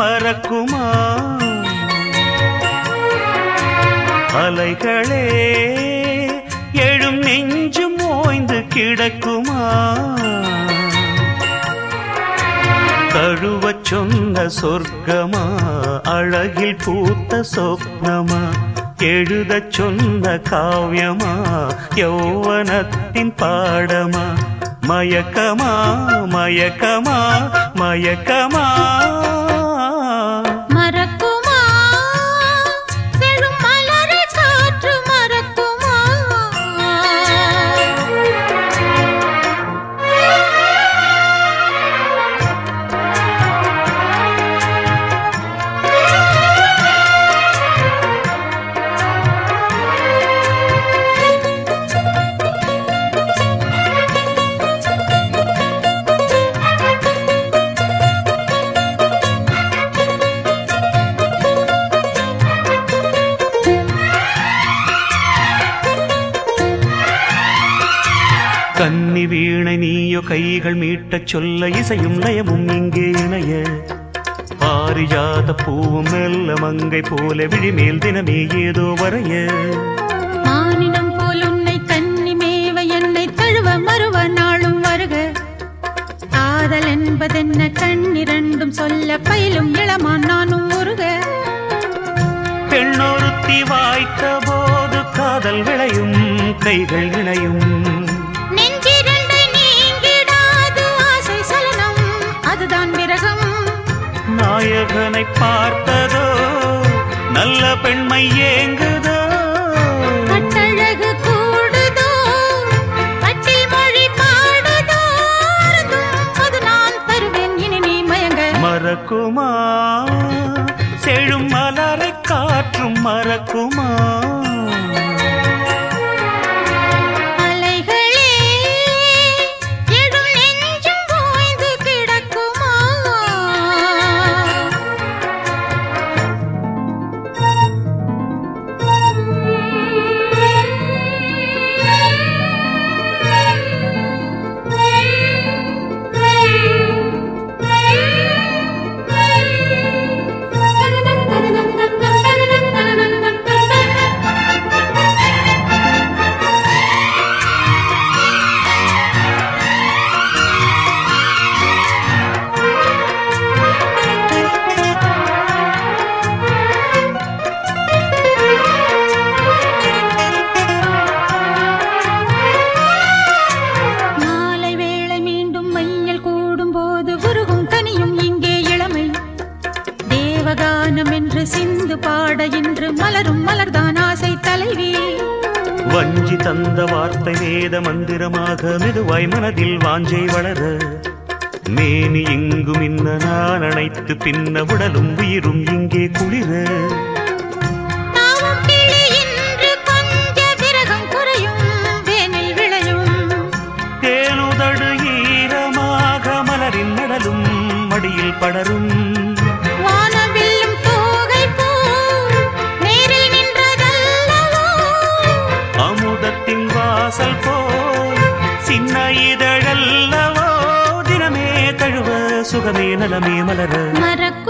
மறக்குமா? அலைகளே எழும் நெஞ்சு மோய்ந்து கிடக்குமா? கழுவ சொன்ன சொர்க்கமா? அழகில் பூத்த சொப்னமா? எழுத சொன்ன காவியமா? யௌவனத்தின் பாடமா? மயக்கமா மயக்கமா மயக்கமா? கன்னி வீணை நீயோ கைகள் மீட்டச் சொல்ல இசையும் லயமும் இங்கே இணைய. பாரிஜாத பூவும் மெல்ல மங்கை போல விழிமேல் தினமே ஏதோ வரைய. மானிடம் போல் உன்னை கன்னி மேவ என்னை தழுவ மறுவ நாளும் வருக. காதல் என்பதென்ன கண்ணிரண்டும் சொல்ல பயிலும் இளமான் நானும் உருக. பெண்ணொருத்தி வாய்த்த போது காதல் விளையும் கைகள் இணையும். அதுதான் விரகம் நாயகனை பார்த்ததோ நல்ல பெண்மை ஏங்குதோ? கட்டழகு கூடுதோ கட்டில் மொழி பாடுதோ? அது நான் தருவேன் இனி நீ மயங்க. மறக்குமா? செழும் மலரை காற்றும் மறக்குமா? சிந்து பாட இன்று மலரும் மலர்தான் ஆசை தலைவி. வஞ்சி தந்த வார்த்தை வேத மந்திரமாக மெதுவாய் மனதில் வாஞ்சை வளர மேனி எங்கும் இன்ன நான் அணைத்து பின்ன உடலும் உயிரும் இங்கே குளிர. நாமும் கிளி இன்று கொஞ்ச விரகம் குறையும் வேனில் விளையும். தேனுதடு ஈரமாக மலரின் நடலும் மடியில் படரும். வாசல் போல் சின்ன இதழல்லவோ தினமே தழுவ சுகமே நலமே மலர. மறக்குமா